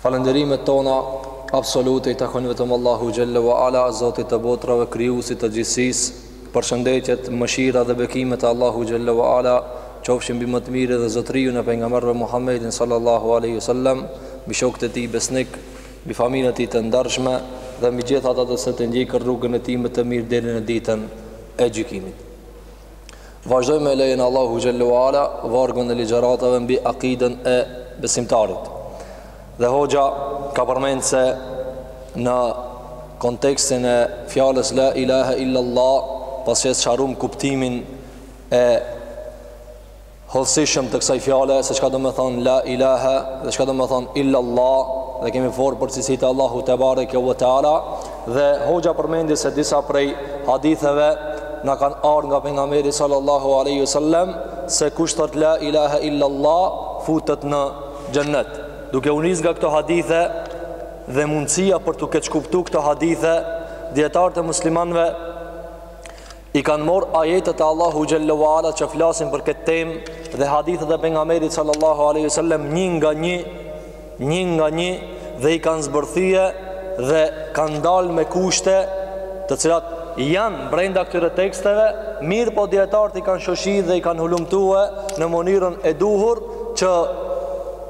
Falënderimet tona absolute i takojnë vetëm Allahu xhelle ve ula, Zotit të botrave, krijuesit të gjithësisë. Përshëndetjet, mëshira dhe bekimet e Allahu xhelle ve ula qofshin mbi më të mirin dhe zotëriun e pejgamberëve Muhammedin sallallahu alaihi wasallam, mbi shokët e tij besnik, mbi familjen e tij të ndershme dhe mbi gjithë ata të cilët e ndjekin rrugën e tij më të mirë deri në ditën e gjykimit. Vazhdojmë me lejen e Allahu xhelle ve ula vargun e ligjeratave mbi akiden e besimtarit Dhe hoxha ka përmend se Në kontekstin e fjalës La ilaha illallah Pasi që e sqaruam kuptimin e hollësishëm të kësaj fjale se çka domethonë la ilaha dhe çka domethonë illa Allah dhe kemi fol për cilësitë e Allahut tebareke ve teala dhe hoxha përmendi se disa prej haditheve na kanë ardhë nga pejgamberi sallallahu alaihi wasallam se kush thot la ilaha illa Allah futet në xhennet. Duke u nis nga këto hadithe dhe mundësia për t'u keqkuptu këto hadithe, dijetarët e muslimanëve I kanë marrë ajetet e Allahu xhelle ve ula që flasin për këtë temë dhe hadithet e pejgamberit sallallahu alaihi wasallam një nga një, një nga një dhe i kanë zbërthye dhe kanë dalë me kushte të cilat janë brenda këtyre teksteve, mirëpo dijetarët i kanë shoshit dhe i kanë hulumtue në mënyrën e duhur që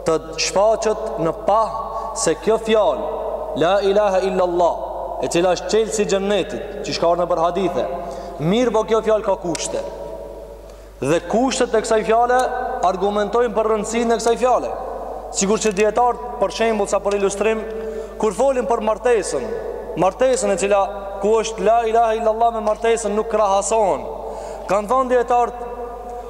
të shfaqet në pah se kjo fjalë la ilaha illa allah e cila është çelësi i xhennetit që çka ardh nëpër hadithe mirëpo kjo fjalë ka kushte dhe kushtet e kësaj fjale argumentojnë për rëndësinë e kësaj fjale sikur që dijetarët për shembull sa për ilustrim kur folim për martesën martesën e cila ku është la ilaha illallah me martesën nuk krahasohet kanë thonë dijetarët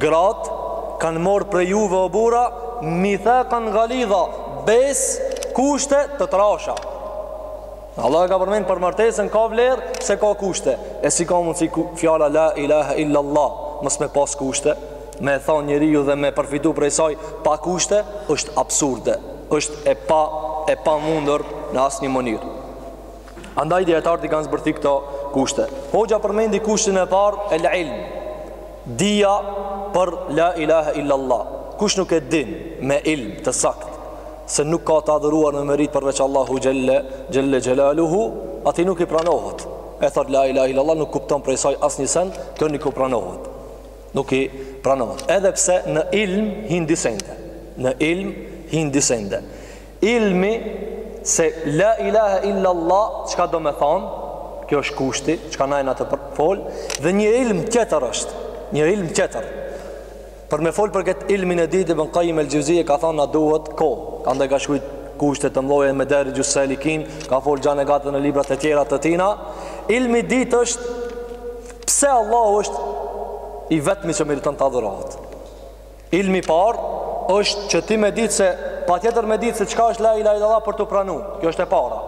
Gratë kanë marrë prej juve o burra mithakan ghalidha, besë, kushte të trasha. Allahu e ka përmend për martesën ka vlerë pse ka kushte. E si ka mundësi fjala la ilaha illa Allah mos me pas kushte, me e thonë njeriu dhe me përfitu prej saj pa kushte, është absurde, është e pa e pamundur në asnjë mënyrë. Andaj dijetarët i kanë zbërthy këto kushte. Hoxha përmendi kushtin e parë el ilm. Dija për la ilaha illa Allah. Kush nuk e din me ilm të saktë se nuk ka të adhuruar me meritë përveç Allahu xhelle xhelaluhu, atij nuk i pranohet. E thotë la ilaha illa Allah nuk kupton prej saj asnjë sen, kjo nuk i pranohet. Nuk i pranohet. Edhe pse në ilm hin dy sende. Në ilm hin dy sende. Ilmi se la ilahe illa Allah çka do me thonë, kjo është kushti, çka na jena tu fol, dhe një ilm tjetër është, një ilm tjetër. Për me fol për këtë ilmin e dytë Ibn Qayyim el-Xhevzije ka thonë na duhet kohë. Andaj ka shkruajt kushte të mëdha Medarixhus-salikin, ka fol gjan e gatë në libra të tjera të tina. Ilmi i dytë është pse Allahu është i vetmi që meriton të adhurohet. Ilmi i parë është që ti me ditë se patjetër me ditë se çka është la ilaha illallah për t'u pranu. Kjo është e para.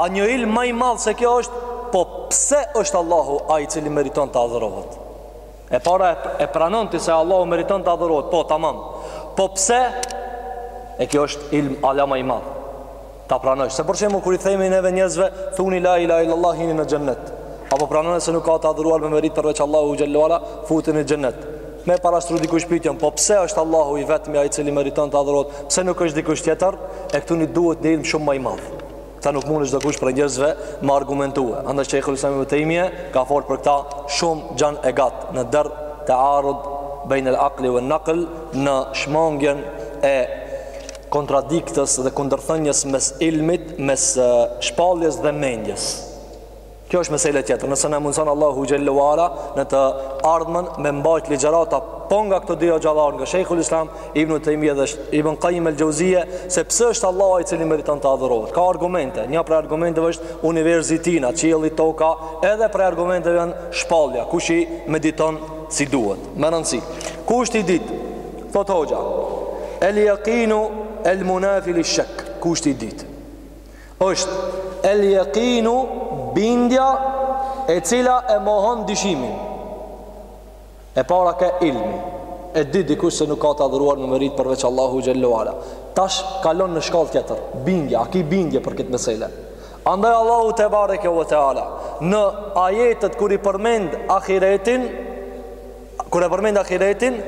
A një ilm ma i madh se kjo është po pse është Allahu ai i cili meriton të adhurohet? E para e pranon ti se Allahu meriton të adhurohet, po tamam. Po pse? E kjo është ilm ala ma i madh. ta pranojsh. Se për shembull kur i themi neve njerëzve, thuni la ilaha illallah hini në xhennet. Apo pranoni se nuk ka të adhuruar me merit përveç Allahu xhel-le ue ala, futeni në xhennet. Me parashtru dikush pyetjen, po pse është Allahu i vetmi ai i cili meriton të adhurohet? Pse nuk është dikush tjetër? E këtu ni duhet një ilm shumë më i madh. Këta nuk mundet çdokush për njerëzve me argumentue. Andaj Shejhul Islam Ibn Tejmije, ka folë për këta shumë gjanë e gatë në Der'u tearud bejnel akli ven-nakl në shmangjen e kontradiktës dhe kundërthënies mes ilmit, mes shpalljes dhe mendjes. Kjo është mesele tjetër. Nëse na e mundëson Allahu xhel-le ue ala në të ardhmen me mbajt ligjërata po nga këta dy hoxhallarë nga Shejhul Islam Ibn Tejmije dhe Ibn Kajim El Xheuzije, se pse është Allahu i cili meriton të adhurohet. Ka argumente. Një prej argumenteve është universi i tina, qielli, toka, edhe prej argumenteve janë shpallja, kush i mediton si duhet. Më nënësi, kushti i dytë Thotë hoxha, El jekinu el munafi li shek, kushti i dytë. është el jekinu bindja e cila e mohon dyshimin. E para ke ilmi, e di dikush se nuk ka të adhuruar me merit përveç Allahu xhel-le ue ala. Tash kalon në shkallë tjetër, bindja, a ki bindje për këtë mesele. Andaj Allahu tebareke ve teala, në ajetet kur i përmend ahiretin, Kur e përmend ahiretin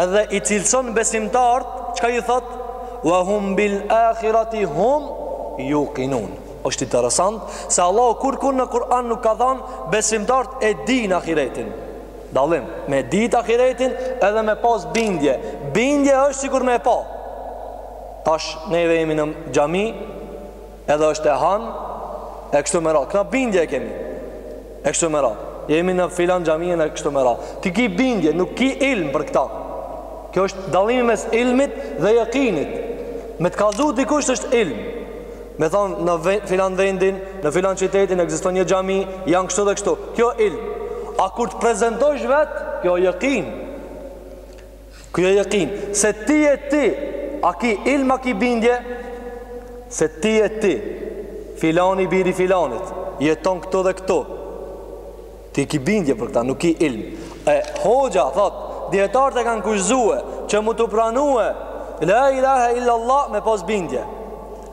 edhe i cilëson besimtarët, çka i thotë? Wa hum bil akhirati hum yuqinun. Është interesant se Allahu kurrkun në Kur'an nuk ka thënë besimtarët e dinë ahiretin. Dallim me ditë ahiretin edhe me pas bindje. Bindje është sikur me pa. Tash neve jemi në xhami, edhe është e han e kështu me radhë. Kena bindje e kemi. E kështu me radhë. Jemi në filan xhaminë e kështu me radhë. Ti ki bindje, nuk ki ilm për këta. Kjo është dallimi mes ilmit dhe jekinit. Me të kallzu dikush është ilm. Me thanë në filan vendin, në filan qytetin ekziston një xhami, janë kështu dhe kështu. Kjo ilm. A kur të prezentosh vet, kjo jekin. Kjo e jekin, se ti e ti, a ki ilm, a ki bindje, se ti e ti, filani biri i filanit, jeton këtu dhe këtu, ti ki bindje për këta, nuk ki ilm. E hoxha, thot, djetarët e kanë kushzue, që mu t'u pranue, la ilahe illallah me pos bindje.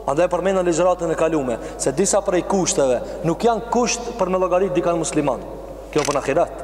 Andaj përmenda në ligjëratën e kalume, se disa prej kushteve nuk janë kusht për me llogarit dikan musliman. Kjo për në ahiret.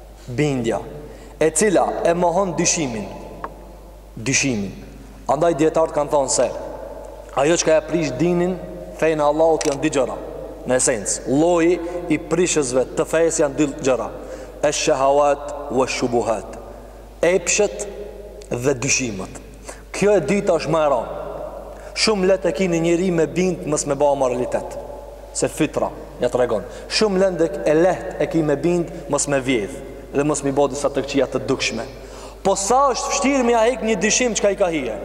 Bindja, e cila e mohon dyshimin. Dyshimin. Andaj dietarët kanë thënë se ajo çka e prish dinin, fenë e Allahut janë dy gjëra. Në esencë, lloji i prishësve të fesë janë dy gjëra. Ash-shahawat wa shubuhat. epshet dhe dyshimet. Kjo e dyta është më e rëndë. Shumë lehtë e ki ni njeri me bind mos me bo amoralitet. Se fitra ja tregon. Shumë let e lehtë e ki me bind mos me vjedh dhe mos m'i bo disa të këqija të dukshme. Po sa është vështirë me ia hek një dyshim çka i ka hije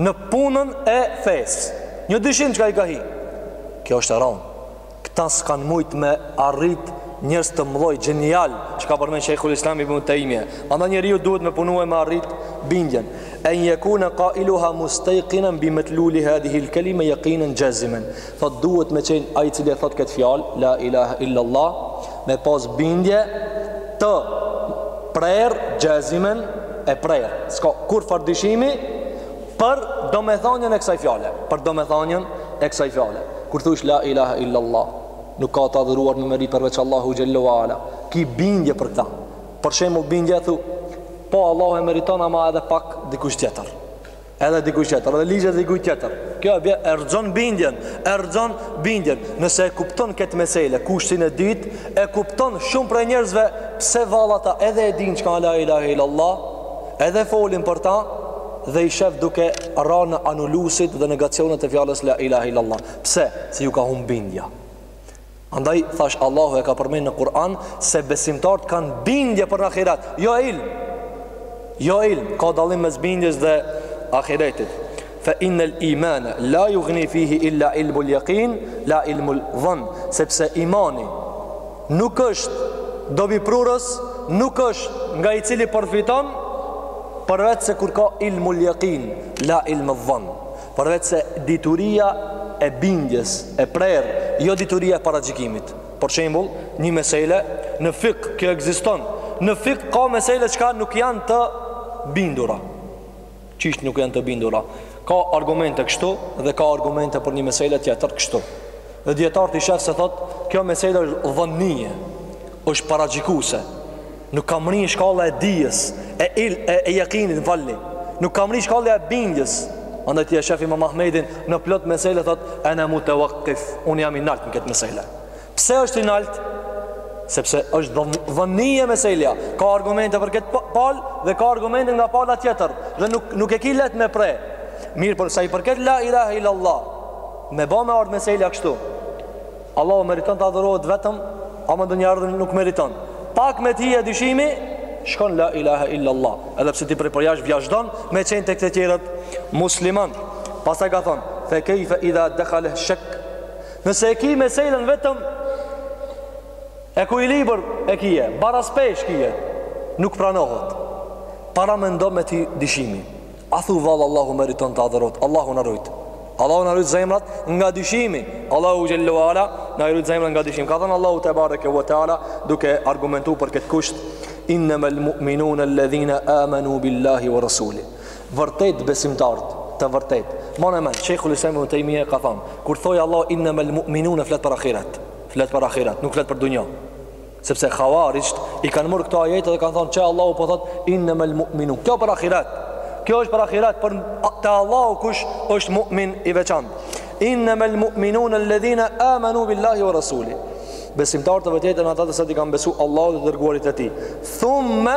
në punën e fesë. Një dyshim çka i ka hije. Kjo është e rëndë. Këta s'kanë mujtë me arrit njerëz të mdhoj, gjenial, që ka përmend Shejhul Islam Ibn Tejmije. Andaj njeriu duhet me punu e me arrit bindjen. En yekuna qailuha mustayqinan bi madluli hadhihi al-kalima yaqinan jaziman. Thot duhet me qenë ai i cili e thot këtë fjalë, la ilaha illa Allah, me pas bindje të prerë jaziman e prerë. S'ka kurrfarë dyshimi Për domethënien e kësaj fjale, për domethënien e kësaj fjale. Kur thosh la ilaha illa Allah, nuk ka të adhuruar me meri përveç Allahu xhallahu ala. Ki bindje për këtë. Për shembull, bindje, thu, po Allahu e meriton ama edhe pak dikush tjetër. Edhe dikush tjetër, edhe ligjet dikush tjetër. Kjo bje e rrëzon bindjen, e rrëzon bindjen. Nëse e kupton këtë mesele, kushtin e dytë, e kupton shumë prej njerëzve pse vallata edhe e din çka la ilaha illa Allah, Edhe folin për ta dhe i shef duke ra në anulusit dhe negacionet e fjalës la ilaha illallah. Pse? Se ju ka hum bindja. Andaj, thash, Allahu e ka përmen në Kur'an se besimtarët kanë bindje për në ahiret. Jo ilm. Jo ilm. Ka dallim mes bindjes dhe ahiretit. Fe innel imane, la jugni fihi illa ilmul jakin, la ilmul dhën. Sepse imani, Nuk është dobiprurës, nuk është nga i cili përfiton përveç se kur ka ilmul yaqin, la ilm al-dhann. Përveç se dituria e bindjes, e prerë, jo dituria e paragjykimit. Për shembull, një mesele në fik, kjo ekziston. Në fik ka mesele çka nuk janë të bindura. Qysh nuk janë të bindura? Ka argumente kështu dhe ka argumente për një mesele tjetër kështu. Dhe dijetarët i shef se thotë, kjo mesele është dhanije, është paragjykuse. Nuk ka mrri n'shkallë e dijes, e il, e, e jekinit, më falni. Nuk ka mrri n'shkallë e bindjes. Andaj ti e shef imam Ahmedin, në plot mesele thotë, ene muteuekkif, unë jam i naltë në këtë mesele. Pse është i nalt? Sepse është dhanije meselja. Ka argumente për këtë palë dhe ka argumente nga pala tjetër. Dhe nuk, nuk e ki leht me pre. Mirëpo sa i përket la ilaha ila Allah. Me ba me ardhë meselja kështu. Allahu meriton të adhurohet vetëm, ama ndë një ardhën nuk meriton. Pak me t'hi dyshimi, shkon la ilaha illa Allah edhe pse ti prej përjashtë vazhdon me qenë tek të tjerët musliman pastaj ka thonë fe kejfe idha dhekhale shek Nëse e ki meselën vetëm ekuilibër e kije, baraspeshë kije, nuk pranohet. Paramendo me t'hi dyshimi. A thu vallë Allahu meriton të adhurohet, Allahu na rujtë. Allahu na rujtë zemrat nga dyshimi. Allahu xhel-le ue ala na i rujtë zemrat nga dyshimi. Ka thënë Allahu tebareke ve teala duke argumentu për këtë kusht. Innemel mu'minune ledhina amanu billahi ve resulih. vërtet besimtarët të vërtet mane n'men shejhul islam Tejmije ka than kur thotë Allah innemel mu'minune flet për akiret flet për akiret nuk flet për dunja sepse khavarixht i kanë marrë këto ajete dhe kanë than që Allah po thot innemel mu'minu kjo për akiret kjo është për akiret për te Allahu kush është mu'min i veçan innemel mu'minune ledhine amanu billahi ve rasulih besimtarë të vërtetë janë ata të cilët i kanë besu Allahut dhe të dërguarit e tij thumme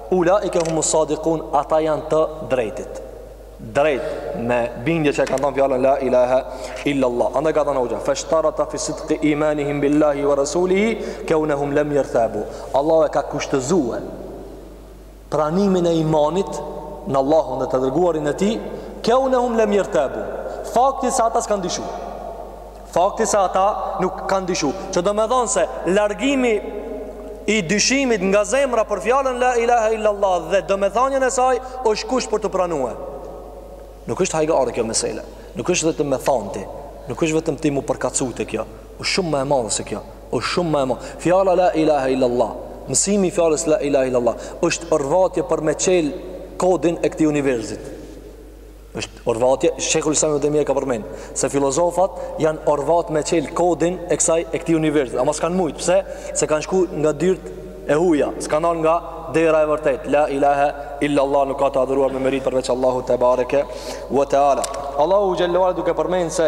Ulaike humus sadiqun ata janë të drejtit. Drejt me bindje që e kanë thënë fjalën la ilaha illa Allah. Andaj ka thënë hoxha, fashtarata fi sidqi imanihim billahi wa rasulihi kaunahum lam yartabu. Allahu e ka kushtëzuar pranimin e imanit në Allahun dhe të dërguarin e tij, kaunahum lam yartabu. Fakti se ata s'kan dyshuar. Fakti se ata nuk kanë dyshu Që domethonë se largimi i dyshimit nga zemra për fjalën la ilaha illallah dhe domethanien e saj është kusht për t'u pranue Nuk është hajgare kjo mesele Nuk është vetëm me than ti Nuk është vetëm ti m'u përkatësu te kjo është shumë ma e madhe se kjo është shumë ma e madhe Fjala la ilaha illallah Mësimi i fjalës la ilaha illallah është orvatje për me çelë kodin e këtij universit Është orvatje, Shejhul Islam Tejmije e ka përmenë, se filozofat janë orvat me çelë kodin e kësaj e këtij universit, ama s'kanë mujtë, pse? Se kanë shku nga dyrt e huaja, s'kanë ardh nga dera e vërtet, la ilahe illa Allah nuk ka të adhuruar me meritë përveç Allahu tebareke ve teala. Allahu xhel-le ue ala duke përmenë se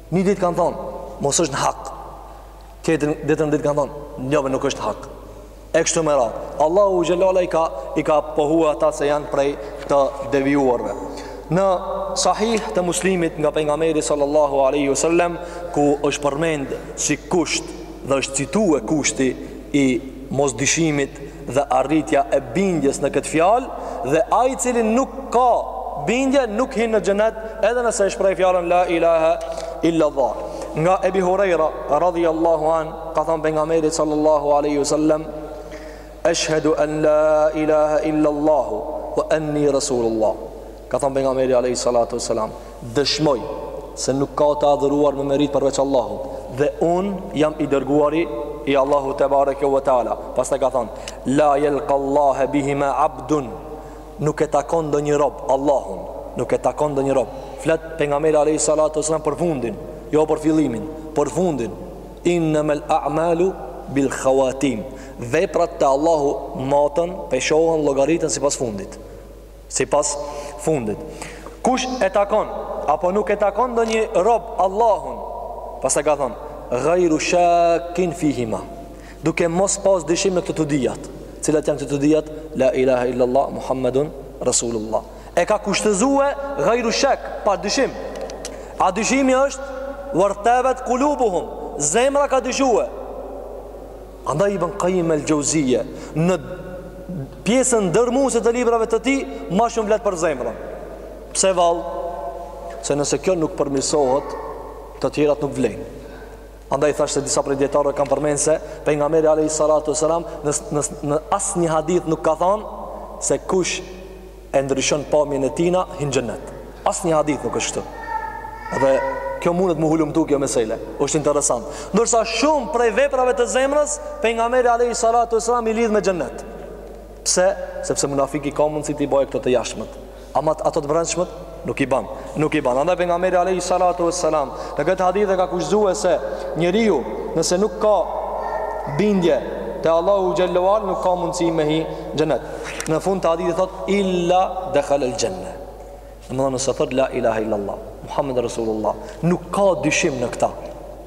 Një ditë kanë thonë, mos është në hak. Tjetrën ditë kanë thonë, jo be nuk është në hak. E kështu me radhë. Allahu xhelle ala i ka, i ka pohua ata se janë prej të devijuarve. Në sahih të muslimit nga pejgamberi sallallahu aleyhi sallem, ku është përmend si kusht dhe është citu e kushti i mosdyshimit dhe arritja e bindjes në këtë fjalë dhe ai i cili nuk ka bindje nuk hin në xhenet edhe nëse e shpreh fjalën la ilaha illa allah nga Ebi Hurajra radhiyallahu an ka thënë pejgamberi sallallahu alaihi wasallam ashhadu an la ilaha illa allah wa anni rasulullah Ka thënë pejgamberi alejhi salatu vesselam, dëshmoj se nuk ka të adhuruar me meritë përveç Allahut dhe un jam i dërguari i Allahut tebareke ve teala. Pastaj ka thënë, la yalqa Allah bihima abdun. Nuk e takon ndonjë rob Allahun, nuk e takon ndonjë rob. Flet pejgamberi alejhi salatu vesselam për fundin, jo për fillimin, për fundin. Innamal a'malu bil khawatim. Veprat te Allahu maten, peshohen, llogariten sipas fundit. Sipas fundit, kush e takon apo nuk e takon ndonjë rob Allahun, pastaj ka thënë, "Ghayru shakkin fihima", duke mos pas dyshim në këto të dyjat. Cilat janë këto të dyjat? La ilaha illallah Muhammedun Rasulullah. E ka kushtëzue ghayru shak, pa dyshim. A dyshimi është wartabat qulubuhum, zemra ka dyshue. Andaj Ibn Qayyim al-Jauziyje në pjesën dërmuese të librave të tij ma shumë flet për zemrën. Pse vallë? Se nëse kjo nuk përmirësohet, të tjerat nuk vlejnë. Andaj thashë se disa prej dijetarëve kanë përmenë se pejgamberi a.s. Në, në, në asnjë hadith nuk ka thanë se kush e ndryshon pamjen e tina hin xhenet. Asnjë hadith nuk është kështu. Dhe kjo mundet me u hulumtu kjo mesele. Është interesant. Ndërsa shumë prej veprave të zemrës pejgamberi alayhi salatu wasallam i lidh me xhenet. Pse? Sepse munafiki ka mundësi t'i bëjë këto të jashtmet. Ama ato të brendshmet Nuk i ban, nuk i ban. Andaj pejgamberi alayhi salatu vesselam në këtë hadith e ka kushtëzue se njeriu nëse nuk ka bindje te Allahu xhelle ala nuk ka mundësi me hi xhenet. Në fund të hadithit thot illa dakhal al janna. Domethënë nëse thot la ilaha illallah Muhammed rasulullah, nuk ka dyshim në këtë.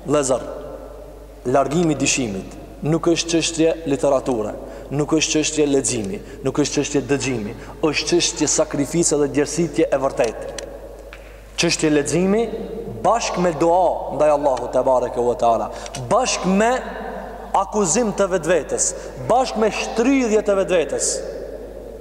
Vëllezër. Largimi i dyshimit nuk është çështje literature, nuk është çështje leximi, nuk është çështje dëgjimi, është çështje sakrifice dhe djersitje e vërtetë. Çështje leximi bashkë me dua ndaj Allahut tebareke ve teala, bashkë me akuzim të vetvetes, bashkë me shtrydhje të vetvetes.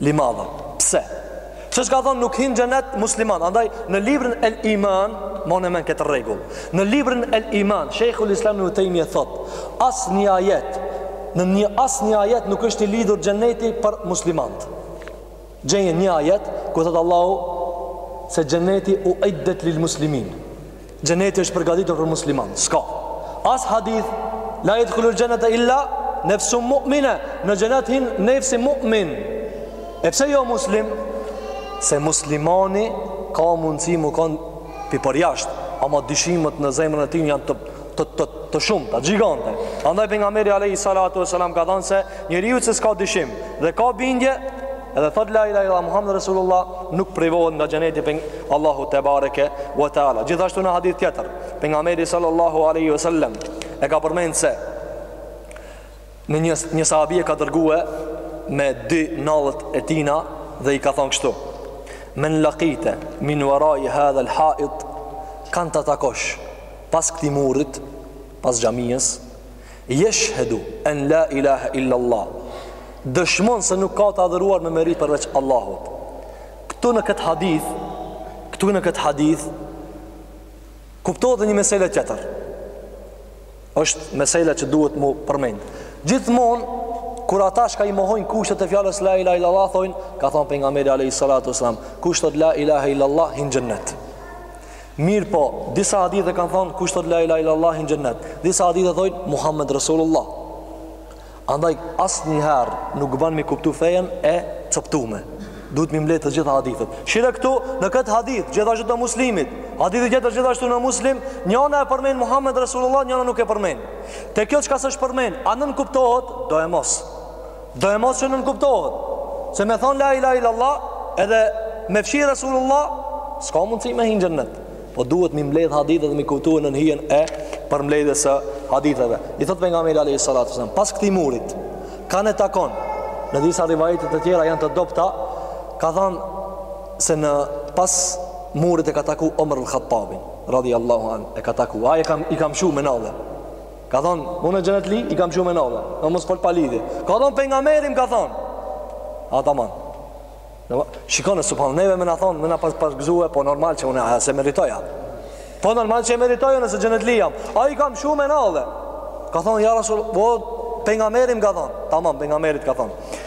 Limadha. Pse? Pse çka thonë nuk hin xhenet musliman? Andaj, në librën El Iman, mone men këtë regull, në librën El Iman, Shejhul Islam Ibn Tejmije thotë, asnjë ajet, në një asnjë ajet nuk është i lidhur xheneti për muslimant. Gjeje një ajet, ku thotë Allahu, se xheneti uiddet lil muslimin. Xheneti është përgatitur për musliman. S'ka. As hadith la yadkhulul jannata illa nafsun mu'mina. Në xhenet hin nafsi mu'min. E pse jo muslim? Se muslimani ka mundësi me kon pi përjashtë, ama dyshimet në zemrën e tij janë të të të, të shumta, gjigante. Andaj pejgamberi alayhi salatu wasalam ka thënë se njeriu që s'ka dyshim dhe ka bindje Edhe thot la ilahe illallah Muhammed Resulullah nuk privohet nga xheneti prej Allahut tebareke ve teala. Gjithashtu në hadith tjetër, pejgamberi sallallahu alaihi wasallam e ka përmend se në një një sahabi e ka dërgue me dy nallet e tina dhe i ka thonë kështu: Men laqita min warai hadha al-ha'it kan ta takosh pas këtij murit, pas xhamisë, Jeshhedu en la ilahe illallah Dëshmon se nuk ka të adhuruar me meritë përveç Allahut Këtu në këtë hadith Këtu në këtë hadith Kuptohet dhe një mesele tjetër është mesele që duhet mu përmend Gjithmon Kur ata shka i mohojnë kushtet e fjalës la ilahe illallah Thojnë, ka thonë pejgamberi a.s. Kush thot la ilahe illallah hin xhennet Mirpo, disa hadithe kanë thonë kush thot la ilaha illallah hin xhennet. Disa hadithe thonë Muhammed Rasulullah. Andaj asnjëherë nuk ban me kuptu fejen e coptume. Duhet mi mbledh të gjitha hadithet. Shihe këtu në këtë hadith, gjithashtu të muslimit, hadithi tjetër gjithashtu në muslim, njëna e përmen Muhammed Rasulullah, njëna nuk e përmen. Te kjo çka s'është përmen, a nënkuptohet? Doemos. Doemos që nënkuptohet Se me thonë la ilahe illallah Edhe me fshi Resulullah S'ka mundësi me hi n'xhennet Po duhet mi mbledh hadithet dhe mi kuptue nën hijen e përmbledhjes së haditheve I thot pejgamberi alejhi salatu selam Pas këtij murit Kan e takon Në disa rivajete të tjera janë të dobta Ka thonë Se në pas murit e ka taku Omer al-Khattabin Radhi Allahu an E ka taku Ai ka m, i ka mshu me nalle Ka thonë, unë e xhenetli, i ka mshu me nalle, mos fol pa lidhje. Ka thonë, pejgamberi m'ka thonë. A taman. Shikone, së përnë, neve me na thonë, me na pas, pas gëzue, po normal që unë, a se meritoja. Po normal që e meritoja nëse xhenetli jam. Ai i ka mshu me nalle. Ka thonë, ja rasul, po, pejgamberi m'ka thonë. Taman, pejgamberi t'ka thonë.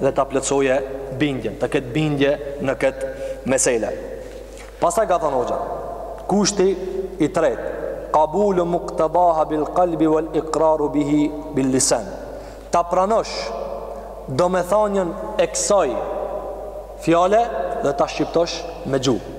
dhe ta plotësojë bindjen, të ketë bindje në këtë mesele. Pastaj ka thënë hoxha, kushti i tretë, kabulu muktedaha bil kalbi wel ikraru bihi bil lisan. Ta pranosh domethënien e kësaj fjale dhe ta shqiptosh me gjuhë.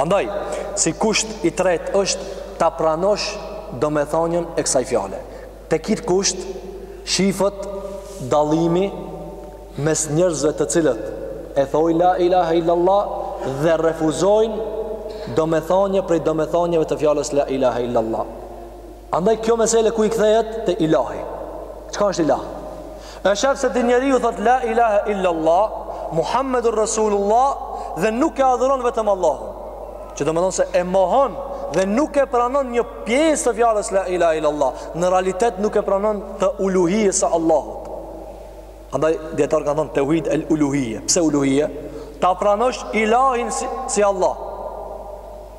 Andaj, si kusht i tretë është ta pranosh domethënien e kësaj fjale. Te kit kusht shifet dallimi mes njerëzve të cilët e thojnë la ilahe illallah dhe refuzojnë domethënie prej domethënieve të fjalës la ilahe illallah. Andaj kjo mesele ku i kthehet te Ilahi. Çka është Ilah? E shef se te njeriu thot la ilaha illa Allah, Muhammedur Rasulullah dhe nuk e adhuron vetëm Allahun. Që domethon se e mohon dhe nuk e pranon një pjesë të fjalës la ilaha illa Allah. Në realitet nuk e pranon të uluhijës së Allahut. Andaj dijetarët kanë thënë tauhid el uluhije. Pse uluhije? Ta pranosh Ilahin si, si Allah.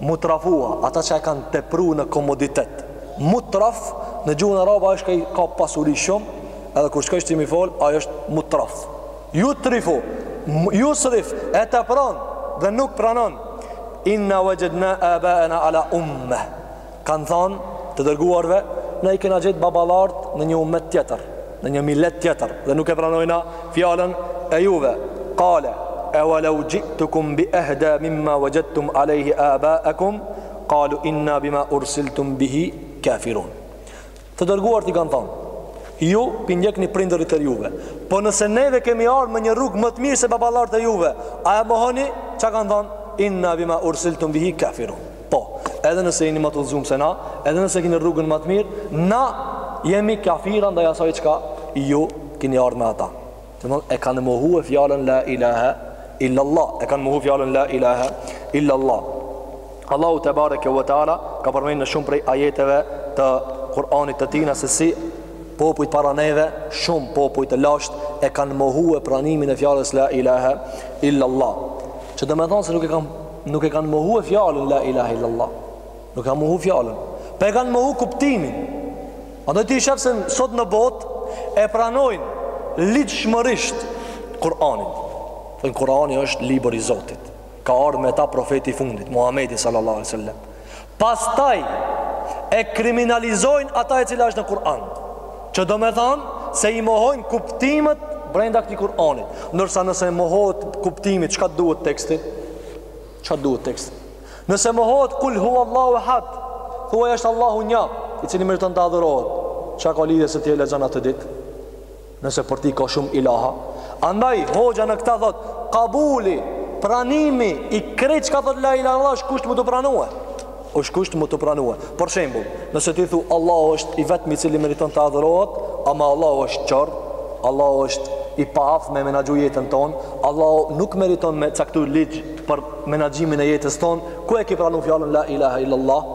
Mutrafuha, ata që e kanë tepru në komoditet. Mutraf, në gjuhën arabe, është ai që ka pasuri shumë, edhe kur shkojsh ti me i fol, ai është mutraf. Jutrifu, jusrif, e tepron, dhe nuk pranon. Inna vexhedna abaena ala umme. Kanë thanë të dërguarve, ne i kena gjetë baballart në një umet tjetër. në një milet tjetër dhe nuk e pranojmë fjalën e juve kale e ve leu xhitukum bi ehda mimma vexhedtum alejhi abaekum kalu inna bima ursiltum bihi kafirun të dërguarit i kanë thonë ju po i ndjekni prindërit e juve po nëse neve kemi ardhë me një rrugë më të mirë se baballart e juve a e mohoni çka kanë thonë inna bima ursiltum bihi kafirun Po, edhe nëse jeni ma t'udhzum se na, edhe nëse keni rrugën ma t'mirë, na jemi kafira ndaj asaj çka ju keni ardhur me ata. Domethon e kanë mohuar fjalën la ilaha illa Allah, e kanë mohuar fjalën la ilaha illa Allah. Allahu tebareke ve teala ka përmendur në shumë prej ajeteve të Kur'anit të Tijna se si popujt para neve, shumë popuj të lashtë e kanë mohuar pranimin e fjalës la ilaha illa Allah. Që domethonë se nuk e kanë Nuk e kanë mohue fjalën La ilahe illallah Nuk e kanë mohu fjalën Po e kanë mohu kuptimin Andaj ti shef se sot në botë E pranojnë Ligjshmërisht Kur'anin Thonë Kur'ani është libër i Zotit Ka ardhë me ta profeti i fundit Muhammedi sallallahu alejhi ve sellem Pastaj e kriminalizojnë ata e cila është në Kur'an. Që domethanë se i mohojnë kuptimet brenda këtij Kur'anit. Ndërsa nëse mohohet kuptimi, çka duhet teksti? Çka duhet teksti? Nëse mohohet kul hua Allahu ehad, thuaj është Allahu nja, i cili meriton të adhurohet. Ça ka lidhje se ti e lexon natë ditë? Nëse për ti ka shumë ilaha Andaj, hoxha në këta thot Kabuli, pranimi I krejt çka thot la ilaha illallah është kusht me t'u pranue është kusht me t'u pranue Për shembull, nëse ti thu Allahu është i vetmi i cili meriton të adhurohet Ama Allahu është qorr Allahu është i paaf me menaxhu jetën ton Allahu nuk meriton me caktu ligj Për menaxhimin e jetës ton Ku e ki pranu fjallën la ilaha illallah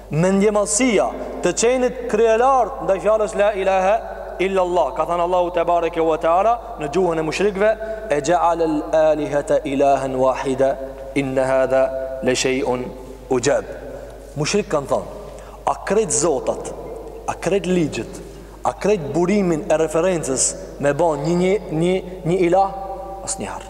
Mendjemadhësia, të qenit kryelart ndaj fjalës la ilahe illa Allah, ka thanë Allahu tebareke ve teala në gjuhën e mushrikëve, e ja'ala al-alihata ilahan wahida inna hadha la shay'un ujab. Mushrik kanë thanë, a krejt zotat, a krejt ligjet, a krejt burimin e referencës me ba një një një një ilah? Asnjëherë.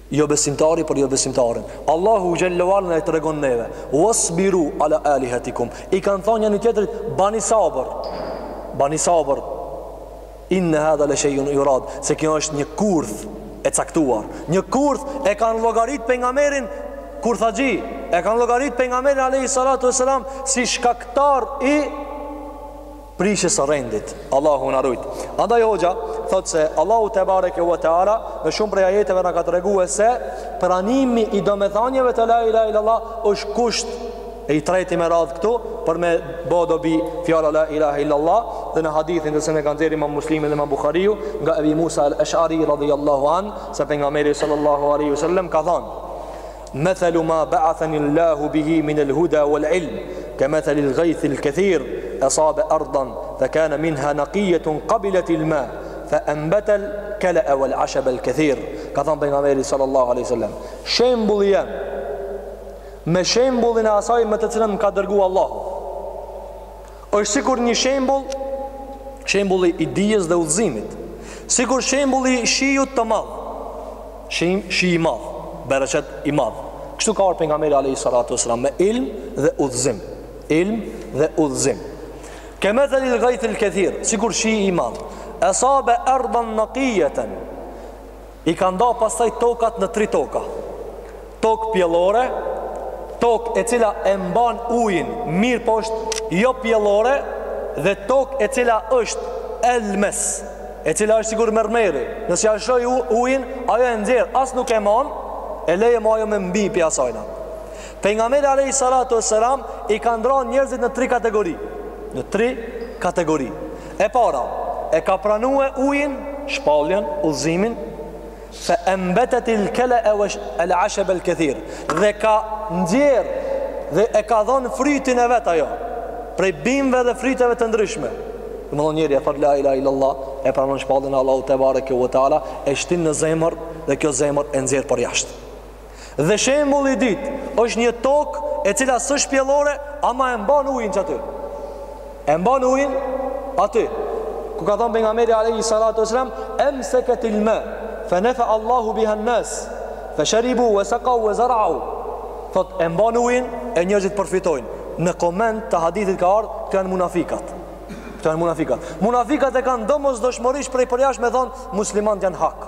Jobesimtari për jobesimtarin. Allahu xhel-le ve ala na e tregon neve, "Wasbiru ala alihatikum." I kanë thonë njani tjetrit, "Bani sabër." Bani sabër. Inna hadha la shay'un yurad. Se kjo është një kurth e caktuar. Një kurth e kanë llogarit pejgamberin kurthaxhi. E kanë llogarit pejgamberin alayhi salatu wasalam si shkaktar i prishjes së rendit Allahu na rujt andaj hoxha thot se Allahu tebareke ve teala në shumë prej ajeteve na ka tregue se pranimi i domethanieve të la ilaha illallah është kusht e i treti me radhë këtu për me bo dobi fjala la ilaha illallah dhe në hadithin të cilin e ka nxjerr imam Muslimi dhe imam Buhariu nga Ebi Musa el Eshari radhiallahu an se pejgamberi sallallahu alaihi sallam ka thonë مثل ما بعثني الله به من الهدى والعلم كمثل الغيث الكثير أصاب أرضا فكان منها نقية قبلت الماء فأنبت الكلأ والعشب الكثير كثم بين عميري صلى الله عليه وسلم شين بوليا ما شين بولينا أصاب ما تتسلم كادر قوى الله Është sikur një shembull, shembulli i dijes dhe udhëzimit, sikur shembulli i shiut të madh. Shi, shi i madh, bereqet i madh. Kështu ka ardh pejgamberi alejhi salatu selam me ilm dhe udhëzim. Ilm dhe udhëzim. Kemethelil gajthil kethir, sikur shi i madh. Esabe erdan nekijjeten, I ka nda pastaj tokat në tri toka. Tokë pjellore, tokë e cila e mban ujin mirëpo është jo pjellore dhe tokë e cila është elmes, e cila është sikur mermeri. Nëse ja lshoj ujin, ajo e nxjerr, as nuk e man, e leje mo ajo me mbi pi asajna. Pejgamberi alejhi salatu ve selam, i ka nda njerëzit në tri kategori. Në tri kategori. E para, e ka pranue ujin, shpalljen, udhëzimin, fe embetetil kele'e vel ushbel kethir, dhe ka nxjerr, dhe e ka dhonë frytin e vet ajo, prej bimve dhe fryteve të ndryshme. Domethonë njeri e thot la ilahe illa Allah, e pranon shpalljen e Allahut tebareke ve teala, e shtin në zemër, dhe kjo zemër e nxjerr përjashtë. Dhe shembulli i dytë është një tokë e cila s'është pjellore, ama e mban ujin qaty. E mban ujin aty. Ku ka thënë pejgamberi alayhi salatu wasalam, "Amsakat al-ma, fa nafa Allahu biha an-nas, fa sharibu wa saqaw wa zara'u." Thot e mban ujin e njerëzit përfitojnë. Në koment të hadithit ka ardh këto janë munafikat. Këto janë munafikat. Munafikat e kanë domosdoshmërisht prej përjashtë me thonë muslimanët janë hak.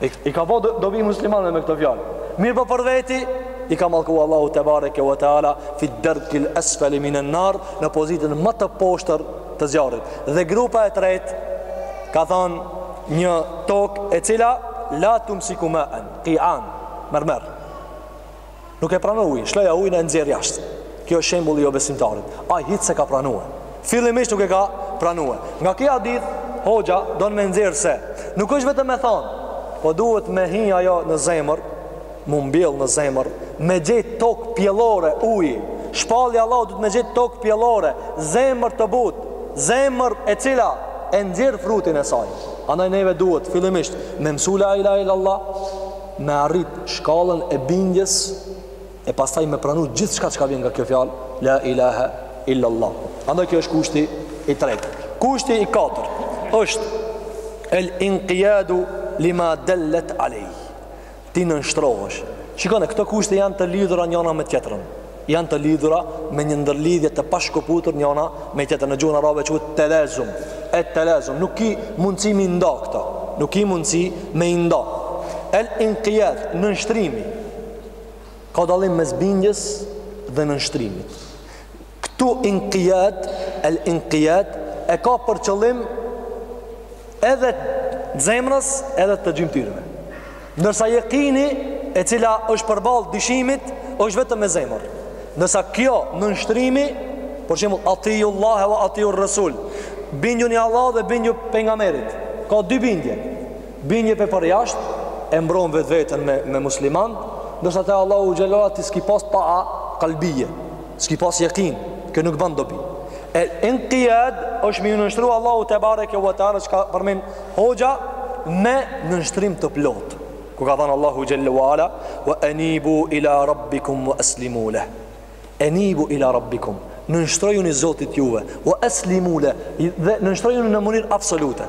I, i ka bo dobi muslimanëve me këtë fjalë. Mirëpo për veti i ka mallku Allahu te bareke ve teala fi darkil asfali min an-nar në pozitën më të poshtër të zjarrit. Dhe grupa e tretë ka thënë një tokë e cila la tumsiku ma'an qi'an mermer Nuk e pranon ujin, lshoja ujin e nxjerr jashtë. Kjo është shembulli i jobesimtarit. Ai hiç s'e ka pranue. Fillimisht nuk e ka pranue. Nga ky hadith, hoxha don me nxjerr se nuk është vetëm me thonë, po duhet me hi ajo në zemër, m'u mbjell në zemër, me gjet tokë pjellore uji. Shpallja e Allahut duhet me gjet tokë pjellore, zemër të butë, zemër e cila e nxjerr frutin e saj. Andaj neve duhet fillimisht me mësu la ilaha illa Allah, me arrit shkallën e bindjes e pastaj me pranu gjithçka çka vjen nga kjo fjalë la ilaha illallah andaj kjo është kushti i tretë kushti i katër është el inqijadu lima dellet alej t'i nënshtrohesh shikoni këto kushte janë të lidhura njona me tjetrën janë të lidhura me një ndërlidhje të pashkëputur njana me tjetër në gjuhën arabe quhet telezum e telezum nuk ki mundësi me i nda këto nuk ki mundësi me i nda el inqiyad nënshtrimi ka dallim mes bindjes dhe nënshtrimit këtu inqiyad el inqiyad e ka për qëllim edhe zemrës edhe të gjymtyrëve Ndërsa jekini, e cila është përballë dyshimit, është vetëm me zemër. Ndërsa kjo nënshtrimi, për shembull Atiullah wa Atiur Rasul, bindjuni Allah dhe bindju pejgamberit. Ka dy bindje. Bindje prej përjashtë e mbron vetveten me me musliman, ndërsa te Allahu xhelle ue ala ti s'ki pas ta'a kalbije. S'ki pas jekin, kjo nuk ban dobi. E inqiyad është me iu nënshtru Allahut te bareke u teala çka përmen hoxha me nënshtrim të plotë. Ku ka thënë Allahu xhelle ue ala wa anibu ila rabbikum wa aslimu la. Anibu ila rabbikum. Nënshtrojuni Zotit t'juve, wa aslimu la dhe nënshtrojuni në mënyrë absolute.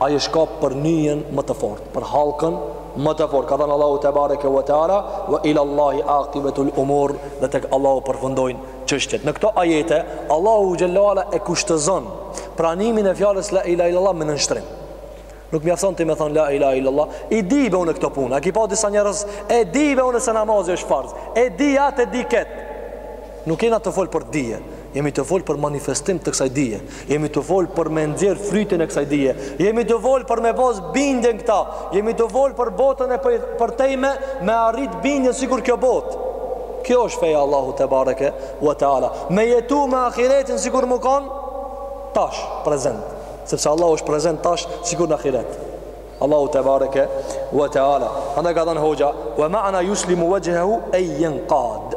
Ai është kapë për nyjen më të fortë, për hallkën më të fortë. Ka thanë Allahu tebareke ve teala, "Wa ila Allahi aqibatul umur", dhe tek Allahu përfundojnë çështjet. Në këto ajete Allahu xhallahu ala e kushtëzon pranimin e fjalës la ilaha illallah me nënshtrim. Nuk mjafton ti me thanë la ilaha illallah, i di be unë këto punë. A ki pa disa njerëz e di be unë se namazi është farz. E di atë e di kët. Nuk jena tu fol për dije. Jemi tu folë për manifestim të kësaj dije. Jemi tu folë për me nxjerrë frytin e kësaj dije. Jemi tu folë për me pas bindjen këta. Jemi tu folë për botën e përtejme me arrit bindjen sikur kjo botë. Kjo është feja Allahut tebareke ve teala. Me jetu me ahiretin sikur me konë tash, prezent. Sepse Allahu është prezent tash sikur në ahiret. Allahu tebareke ve teala. Andaj ka thanë hoxha, ue maana juslimu vexhhehu ej jenkad.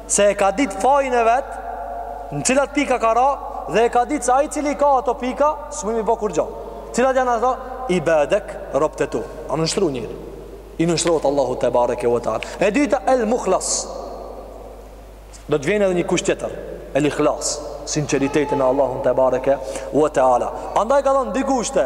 Se e ka ditë fajin e vet, në cilat pika ka ra dhe e ka ditë se ai i cili ka ato pika, s'muj me i bo kurgja. Cilat janë ato? Ibadek robtë tu. A nënshtrum njeri? I nënshtrohet Allahut tebareke u teala. E dyta el mukhlas. Do të vjen edhe një kusht tjetër, el ikhlas, sinqeriteti në Allahun tebareke u teala. Andaj ka dhënë dy kushte.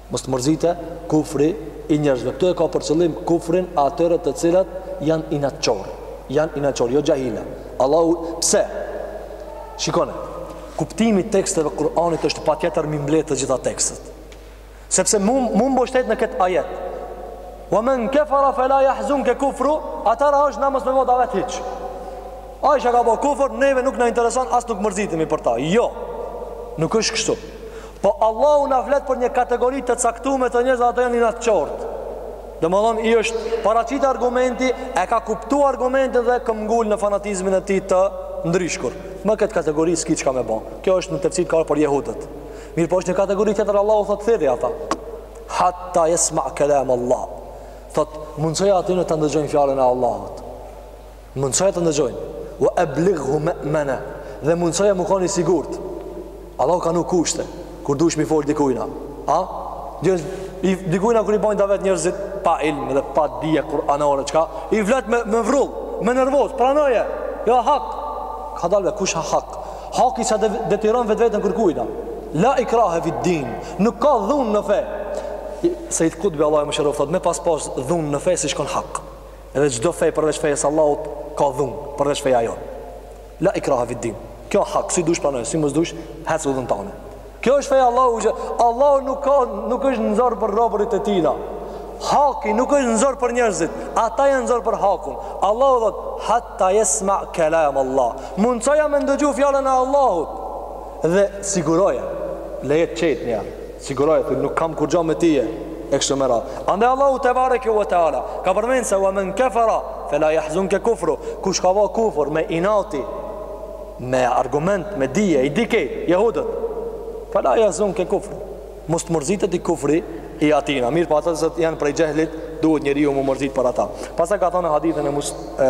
Mos të mërzitë kufri i njerëzve. Këtu e ka për qëllim kufrin e atyre të cilët janë inatçorë. Janë inatçorë, jo xhahila. Allahu pse? Shikoni. Kuptimi i teksteve të Kur'anit është patjetër mi mbledh të gjitha tekstet. Sepse mund mund mbështet në këtë ajet. Wa man kafara fala yahzunka kufru, atëherë është na mos me bo davet hiç. Ai që ka bë kufër, neve nuk na intereson as nuk mërzitemi për ta. Jo. Nuk është kështu. Po Allahu na flet për një kategori të caktume të njerëzve, ato janë inatçort. Domthon i është paraqit argumenti, e ka kuptu argumentin dhe këmngul në fanatizmin e tij të ndryshkur. Me këtë kategori s'ki çka me bo. Kjo është në tefsir ka për jehudët. Mirëpo është një kategori tjetër Allahu thotë thirri ata. Hatta yasma kalam Allah. Thot mundësoja atyne ta ndëgjojnë fjalën e Allahut. Mundësoja ta ndëgjojnë. Wa ablighu ma'mana. Dhe mundësoja me kanë i sigurt. Allahu ka vnu kushte kur dush mi fol dikujna. A? Dikujna kur i bën davet njerëzit pa ilm dhe pa dije kuranore çka i vlet me me vrull, me nervoz, pranoje. Jo hak. Ka dalë kush ha hak. Haki s'ja de, detyron vetveten kërkujna. La ikraha fi din. Nuk ka dhunë në fe. Se i hutbi Allahu më shëroftë, me pas pas dhunë në fe s'ish kon hak. Edhe çdo fe përveç fejes së Allahut ka dhunë, përveç feja jonë. La ikraha fi din. Kjo është hak, si dush pranoje, si mos dush, hec udhën tane. Kjo është feja Allahu që Allahu nuk ka nuk është nevojtar për robërit e tij. Haki nuk është nevojtar për njerëzit, ata janë nevojtar për hakun. Allahu thot hatta yasma kalam Allah. Mundësoja me ndëgju fjalën e Allahut dhe siguroja lejet çet një Siguroje ti nuk kam kurgja me tije e kështu me radhë. Andaj Allahu tebareke ve teala ka përmend se wa men kafara fala yahzunka kufru, kush ka ba kufër me inati, me argument, me dije, i dike jehudët. Fala yahzunka kufru. Mos të mërzit ty kufri i atina. Mirëpo ata që janë prej xhehlit, duhet njeriu mu mërzit për ata. Pastaj ka thënë hadithin e mus e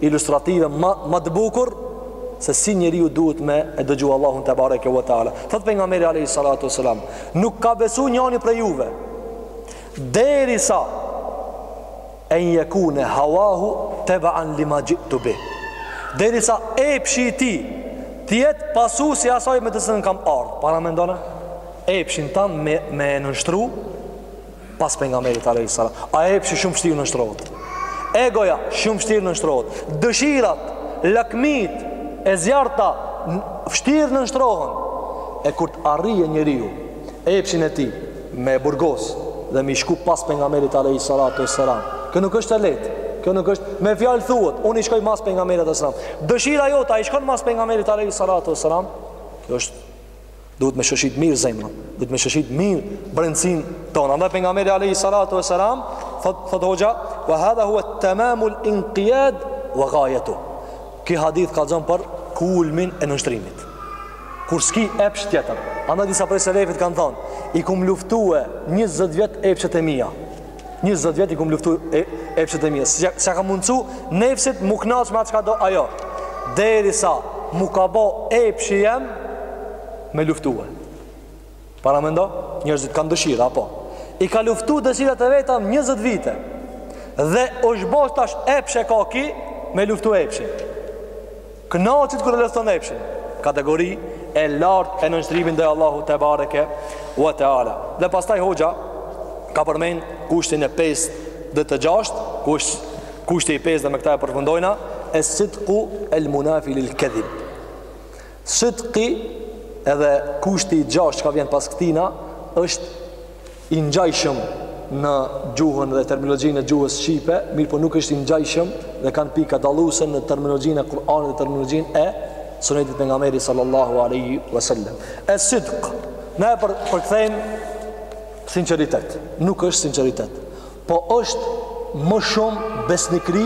ilustrative më më të bukur se si njeriu duhet me e dëgju Allahun tebareke ve teala. Thot pejgamberi alayhi salatu wasalam, nuk ka besu njëri prej juve derisa en yekune hawahu tabaan lima jitu bi. Derisa epshi i tij të jetë pasuesi i asaj me të cilën kam ardh. Paramendona epshin tan me e nënshtru pas pejgamberit alayhis salam. A epshi shumë vështirë nënshtrohet. Egoja shumë vështirë nënshtrohet. Dëshirat, lakmitë e zjarrta vështirë nënshtrohen. E kur të arrije njeriu epshin e tij me e burgos dhe me i shku pas pejgamberit alayhis salatu wassalam. Kjo nuk është e lehtë. Kjo nuk është me fjalë thuhet, unë i shkoj mas pejgamberit alayhis salam. Dëshira jote a i shkon mas pejgamberit alayhis salatu wassalam. Kjo është Duhet me shoshit mirë zemrën, duhet me shoshit mirë brendësinë tonë. Andaj pejgamberi alayhi salatu wasalam, thot, thot hoxha, wa hadha hua temamul inqijad wa gajetu. Ki hadith kallzon për kulmin e nënshtrimit. Kur s'ki epsh tjetër. Andaj disa prej selefit kanë thonë, i kum luftue 20 vjet epshet e mija. 20 vjet i kum luftu epshet e mia. S'ja s'ja kam mundsu nefsit mu knaq me atë çka do ajo. Derisa mu ka bo epshi jem me luftue. Paramendo, njerëzit kanë dëshirë apo. I ka luftu dëshirat e veta 20 vite. Dhe është bo tash epsh e ka ky me luftu epshin. Kënaqet kur e lufton epshin. Kategori e lartë e nënshtrimit ndaj Allahut tebareke ve teala. Dhe pastaj hoxha ka përmend kushtin e pesë dhe të gjashtë, kusht, kushti i pesë dhe me këta e përfundojna, es-sidqu el-munafi lil-kadhib. Sidqi edhe kushti i gjashtë çka vjen pas këtina është i ngjajshëm në gjuhën dhe terminologjinë e gjuhës shqipe, mirëpo nuk është i ngjajshëm dhe kanë pika dalluese në terminologjinë e Kur'anit dhe terminologjinë e Sunetit të pejgamberit sallallahu alaihi wasallam. Es-sidq, ne e për, përkthejmë sinqeritet. Nuk është sinqeritet, po është më shumë besnikëri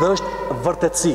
dhe është vërtetësi.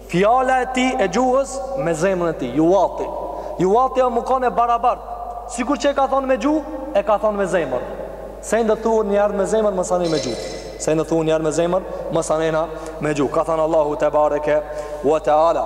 Fjala e tij e gjuhës me zemrën e tij, Juwati. Juwati o me kon e barabartë, sikur që e ka thonë me gjuhë, e ka thonë me zemër. Sendet thuhen një herë me zemër masanej me gjuhë. Sendet thuhen një herë me zemër masanena me gjuhë. Ka thënë Allahu tebareke wa taala.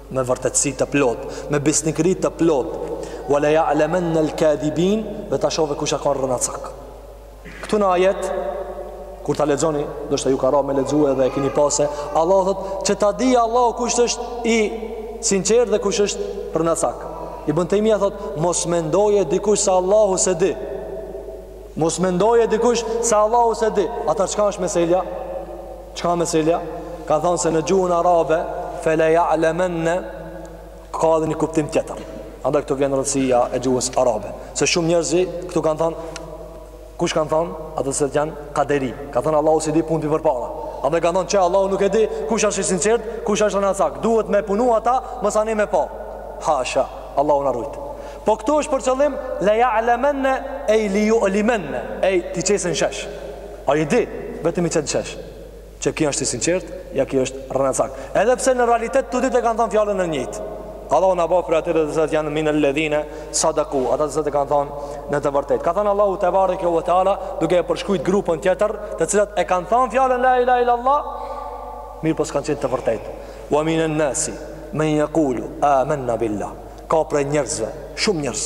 me vërtetësi të plotë, me besnikëri të plotë. Wa la ya'lamanna al-kadhibin, dhe ta shohë kush ka kanë rrenacak. Këtu në ajet kur ta lexoni, ndoshta ju ka ra me lexue dhe e keni pa se Allahu thotë, që ta di Allahu kush është i sinqertë dhe kush është rrenacak. Ibn Tejmia thotë, mos mendoje dikush se Allahu s'e di. Mos mendoje dikush se Allahu s'e di. Atëherë çka është meselja? Çka meselja? Kanë thonë se në gjuhën arabe fele ja'lemenne ka edhe një kuptim tjetër. Andaj këtu vjen rëndësia e gjuhës arabe. Se shumë njerëz këtu kanë thonë kush kanë thonë ata që janë kaderi. Kanë thonë Allahu s'i di punët përpara. Andaj kanë thonë që Allahu nuk e di kush është i sinqertë, kush është rrenacak. Duhet me punu ata, masanej me pa. Hasha, Allahu na rujt. Po këtu është për qëllim la ja'lemenne e li ju'limenne, e t'i qesin n'shesh. Ai e di, vetëm i qet n'shesh. Që ky është i sinqertë, ja ky është rrenacak. Edhe pse në realitet të dytë e kanë thënë fjalën e njëjtë. Allahu na bëftë prej atyre të cilat janë minë ledhine sadaku, ata të cilat e kanë thënë në të vërtetë. Ka thënë Allahu te bareke ve teala duke e përshkruajtur grupin tjetër, të cilat e kanë thënë fjalën la ilaha illallah, mirë po s'kanë qenë të vërtetë. Wa minan nasi man yaqulu amanna billah. Ka prej njerëzve, shumë njerëz,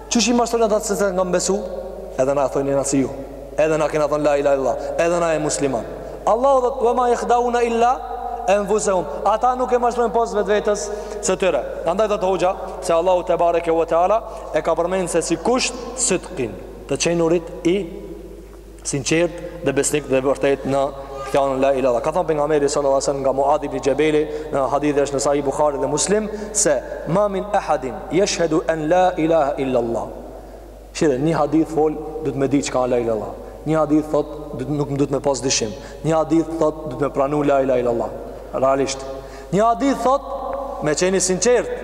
Qysh i mashtrojnë ata se ç'kanë besu? Edhe na e thojmë njashtu si ju. Edhe na kena thonë la ilaha illallah. Edhe na jemi musliman. Allahu thotë ve ma jehdauna illa enfusehum. Ata nuk e mashtrojnë pos vetvetes së tyre. Andaj thotë hoxha se Allahu tebareke ve teala e ka përmenë se si kusht sidkin të qenurit i sinqertë dhe besnik dhe vërtetë në fjalën la ilaha. Ka thënë pejgamberi sallallahu alajhi wasallam nga Muad ibn Jabeli hadithi është në Sahih Buhari dhe Muslim se ma min ahadin yashhadu an la ilaha illa Allah. Shihe, një hadith fol duhet me di çka la ilaha. Një hadith thotë nuk duhet me pas dyshim. Një hadith thotë duhet me pranu la ilaha illa Allah. Realisht Një hadith thotë, me qenë i sinqertë,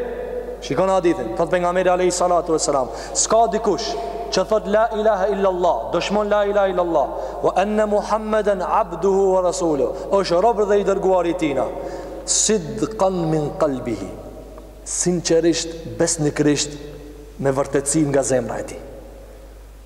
shikoni hadithin, thotë pejgamberi alejhi salatu ve selam, s'ka dikush që thotë la ilaha illallah, dëshmon la ilaha illallah, wa enne Muhammeden abduhu wa rasulu, është rob dhe i dërguari i tina, sidkan min kalbihi, sinqerisht, besnikërisht, me vërtetësi nga zemra e tij.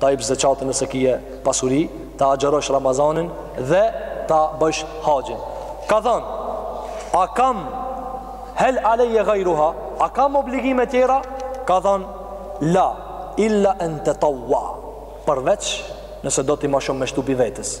ta jepsh zekatin nëse ki pasuri, ta agjerosh Ramazanin dhe ta bësh haxhin. Ka thënë, a kam hel aleje gajruha, a kam obligime tjera? Ka thënë, la, illa en tetavva, përveç nëse do ti ma shumë me shtu pi vetes.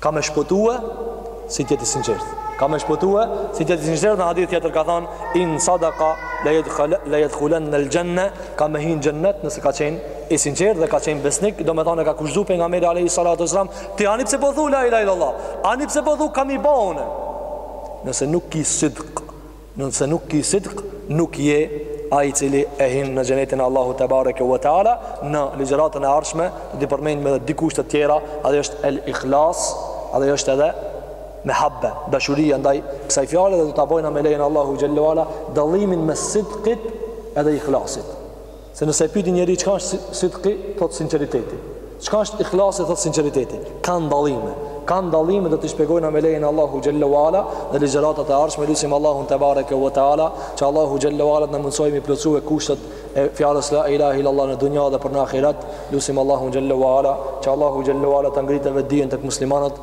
Ka me shpëtu nëse t'jetë i sinqertë. Ka me shpëtu nëse t'jetë i sinqertë në hadith tjetër ka thonë in sadaka le jedkhulenne l-xhenne ka me hi në xhennet nëse ka qenë i sinqertë dhe ka qenë besnik domethonë e ka kushtu pejgamberi alejhi salatu ve selam ti ani pse po thu la ilahe illallah ani pse po thu kam me i ba une nëse nuk ki sidq Nëse nuk ki sidq, nuk je ai i cili e hin në xhenetin e Allahut tebareke ve teala, në ligjëratën e ardhshme do t'i përmendim edhe dy kushte të tjera, ajo është el ikhlas, ajo është edhe mehabbe, dashuria ndaj kësaj fjale dhe do ta bojna me lejen Allahu xhallahu ala dallimin mes sidqit edhe ikhlasit. Se nëse e pyet njerin çka është sidqi, thotë sinqeriteti. Çka është ikhlasi, thotë sinqeriteti. Kanë dallime. Kanë dallime do t'i shpjegojna me lejen e Allahu xhallahu ala në ligjëratat e ardhshme lusim Allahun tebareke ve teala, që Allahu xhallahu ala të na mundësojë m'i plotësue kushtet e fjalës la ilaha illa Allah në dunja dhe për në ahiret. Lusim Allahun xhallahu ala, që Allahu xhallahu ala ta ngritë vetëdijen tek muslimanët.